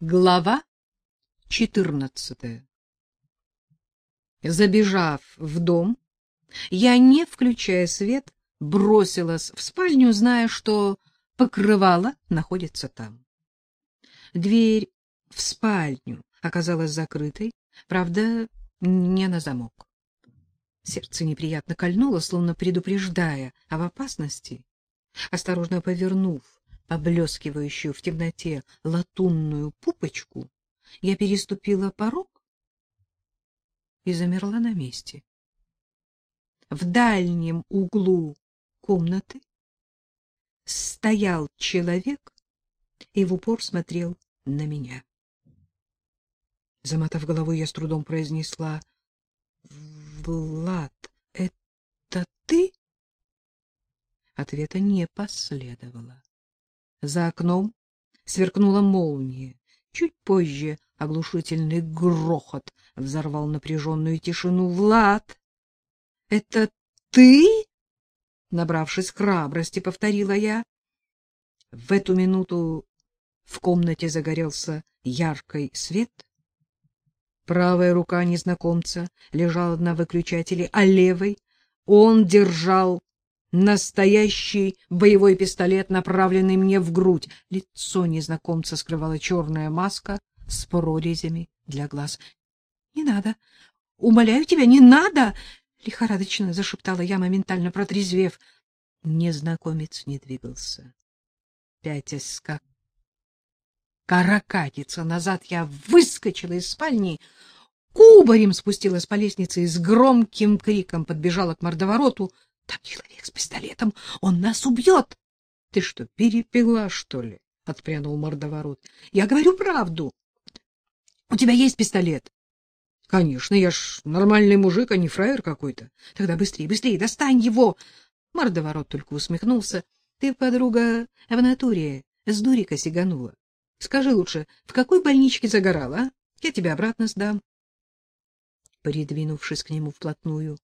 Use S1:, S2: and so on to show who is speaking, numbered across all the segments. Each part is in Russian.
S1: Глава 14. Забежав в дом, я, не включая свет, бросилась в спальню, зная, что покрывало находится там. Дверь в спальню оказалась закрытой, правда, не на замок. Сердце неприятно кольнуло, словно предупреждая об опасности. Осторожно повернув поблескивающую в темноте латунную пупочку, я переступила порог и замерла на месте. В дальнем углу комнаты стоял человек и в упор смотрел на меня. Замотав головой, я с трудом произнесла: "Влад, это ты?" Ответа не последовало. За окном сверкнула молния. Чуть позже оглушительный грохот взорвал напряженную тишину. Влад, это ты? Набравшись храбрости, повторила я. В эту минуту в комнате загорелся яркий свет. Правая рука незнакомца лежала на выключателе, а левой он держал настоящий боевой пистолет, направленный мне в грудь. Лицо незнакомца скрывала черная маска с прорезями для глаз. — Не надо! Умоляю тебя, не надо! — лихорадочно зашептала я, моментально протрезвев. Незнакомец не двигался. Пятясь как каракатица назад, я выскочила из спальни, кубарем спустилась по лестнице и с громким криком подбежала к мордовороту — там человек с пистолетом, он нас убьет. — Ты что, перепила, что ли? — отпрянул мордоворот. — Я говорю правду. — У тебя есть пистолет? — Конечно, я ж нормальный мужик, а не фраер какой-то. — Тогда быстрее, быстрее, достань его! Мордоворот только усмехнулся. — Ты, подруга, в натуре с дурика сиганула. Скажи лучше, в какой больничке загорала, а? Я тебя обратно сдам. Придвинувшись к нему вплотную,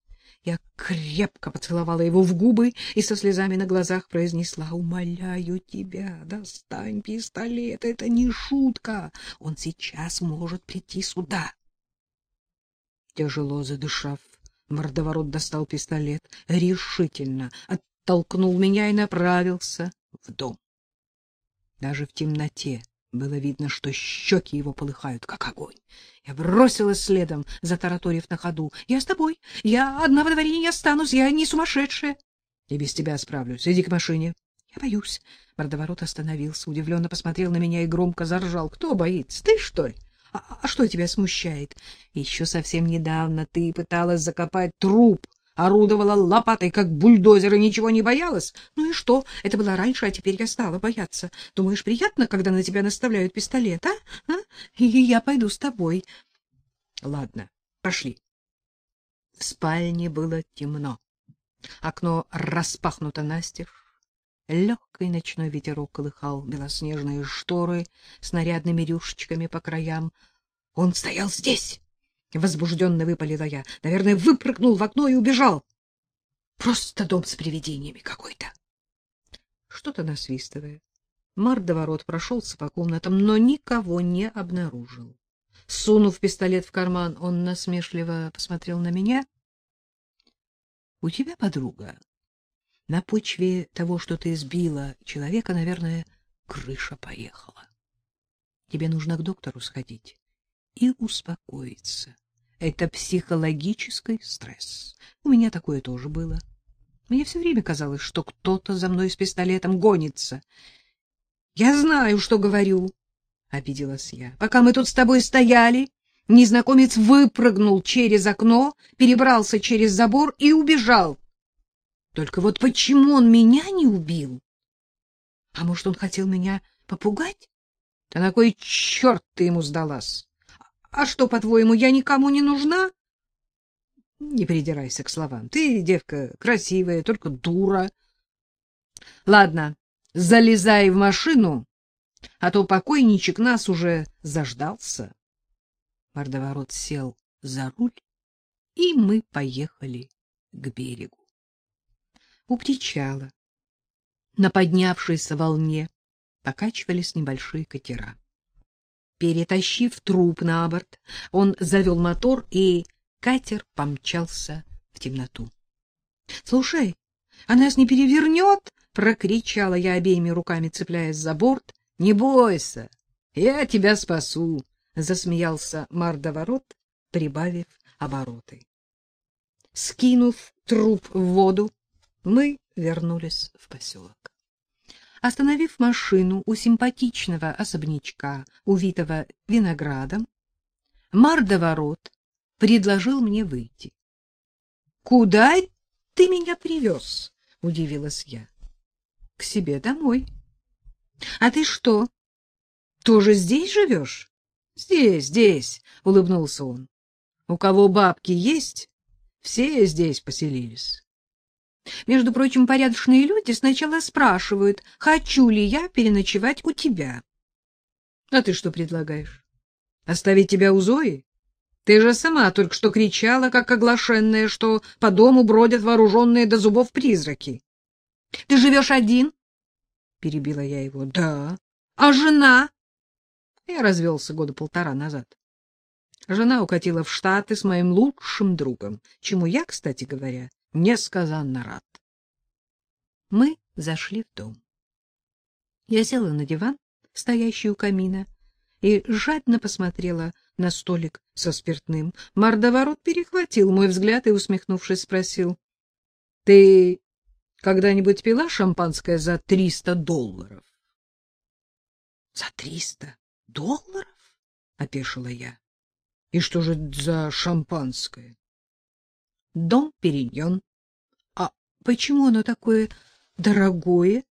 S1: я крепко поцеловала его в губы и со слезами на глазах произнесла: "Умоляю тебя, достань пистолет, это не шутка. Он сейчас может прийти сюда". Тяжело задышав, мордоворот достал пистолет, решительно оттолкнул меня и направился в дом. Даже в темноте было видно, что щеки его полыхают, как огонь. Я бросилась следом, затараторив на ходу. — Я с тобой. Я одна во дворе не останусь. Я не сумасшедшая. — И без тебя справлюсь. Иди к машине. — Я боюсь. Мордоворот остановился, удивленно посмотрел на меня и громко заржал. — Кто боится? Ты, что ли? А, а что тебя смущает? Еще совсем недавно ты пыталась закопать труп орудовала лопатой, как бульдозер, и ничего не боялась. Ну и что? Это было раньше, а теперь я стала бояться. Думаешь, приятно, когда на тебя наставляют пистолет, а? а? И я пойду с тобой. Ладно, пошли. В спальне было темно. Окно распахнуто настежь. Легкий ночной ветерок колыхал белоснежные шторы с нарядными рюшечками по краям. Он стоял здесь, Возбужденно выпалила я. Наверное, выпрыгнул в окно и убежал. Просто дом с привидениями какой-то. Что-то насвистывая. Мордоворот прошелся по комнатам, но никого не обнаружил. Сунув пистолет в карман, он насмешливо посмотрел на меня. — У тебя подруга. На почве того, что ты сбила человека, наверное, крыша поехала. Тебе нужно к доктору сходить и успокоиться. Это психологический стресс. У меня такое тоже было. Мне все время казалось, что кто-то за мной с пистолетом гонится. Я знаю, что говорю, обиделась я. Пока мы тут с тобой стояли, незнакомец выпрыгнул через окно, перебрался через забор и убежал. Только вот почему он меня не убил? А может, он хотел меня попугать? Да на кой черт ты ему сдалась? А что, по-твоему, я никому не нужна? Не придирайся к словам. Ты девка красивая, только дура. Ладно, залезай в машину, а то покойничек нас уже заждался. Мордоворот сел за руль, и мы поехали к берегу. У причала на поднявшейся волне покачивались небольшие катера. Перетащив труп на борт, он завел мотор, и катер помчался в темноту. — Слушай, а нас не перевернет? — прокричала я обеими руками, цепляясь за борт. — Не бойся, я тебя спасу, — засмеялся мордоворот, прибавив обороты. Скинув труп в воду, мы вернулись в поселок. Остановив машину у симпатичного особнячка, увитого виноградом, мордоворот предложил мне выйти. — Куда ты меня привез? — удивилась я. — К себе домой. — А ты что, тоже здесь живешь? — Здесь, здесь, — улыбнулся он. — У кого бабки есть, все здесь поселились. Между прочим, порядочные люди сначала спрашивают, хочу ли я переночевать у тебя. А ты что предлагаешь? Оставить тебя у Зои? Ты же сама только что кричала, как оглашенная, что по дому бродят вооруженные до зубов призраки. — Ты живешь один? — перебила я его. — Да. — А жена? Я развелся года полтора назад. Жена укатила в Штаты с моим лучшим другом, чему я, кстати говоря, несказанно рад. Мы зашли в дом. Я села на диван, стоящий у камина, и жадно посмотрела на столик со спиртным. Мордоворот перехватил мой взгляд и, усмехнувшись, спросил. — Ты когда-нибудь пила шампанское за триста долларов? — За триста долларов? — опешила я. — И что же за шампанское? Дом Периньон. А почему оно такое дорогое?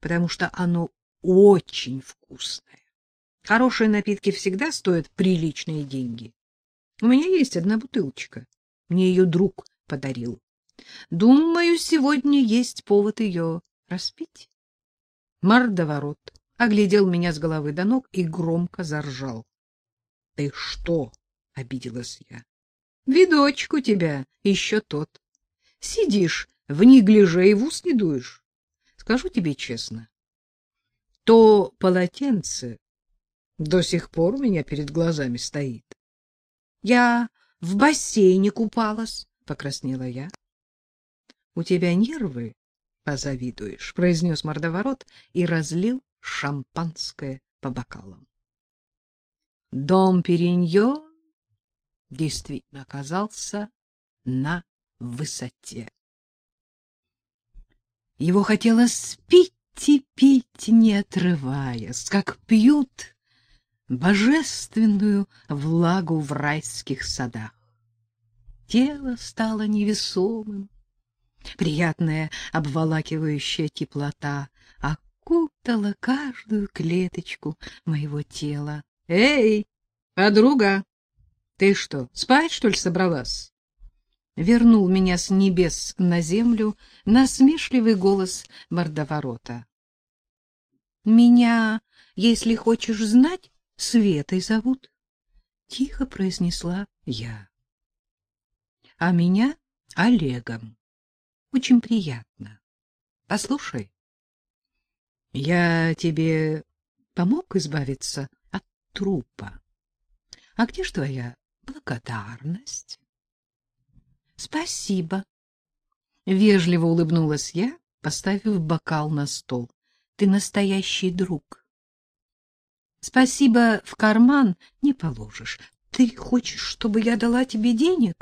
S1: Потому что оно очень вкусное. Хорошие напитки всегда стоят приличные деньги. У меня есть одна бутылочка. Мне ее друг подарил. Думаю, сегодня есть повод ее распить. Мордоворот оглядел меня с головы до ног и громко заржал. — Ты что? — обиделась я. Видочек у тебя еще тот. Сидишь в неглиже и в ус не дуешь. Скажу тебе честно, то полотенце до сих пор у меня перед глазами стоит. Я в бассейне купалась, покраснела я. У тебя нервы, позавидуешь, произнес мордоворот и разлил шампанское по бокалам. Дом Периньон действительно оказался на высоте. Его хотелось пить и пить, не отрываясь, как пьют божественную влагу в райских садах. Тело стало невесомым, приятная обволакивающая теплота окутала каждую клеточку моего тела. «Эй, подруга!» Ты что, спать, что ли, собралась? Вернул меня с небес на землю насмешливый голос мордоворота. Меня, если хочешь знать, Светой зовут, тихо произнесла я. А меня Олегом. Очень приятно. Послушай, я тебе помог избавиться от трупа. А где ж твоя благодарность. Спасибо. Вежливо улыбнулась я, поставив бокал на стол. Ты настоящий друг. Спасибо в карман не положишь. Ты хочешь, чтобы я дала тебе денег?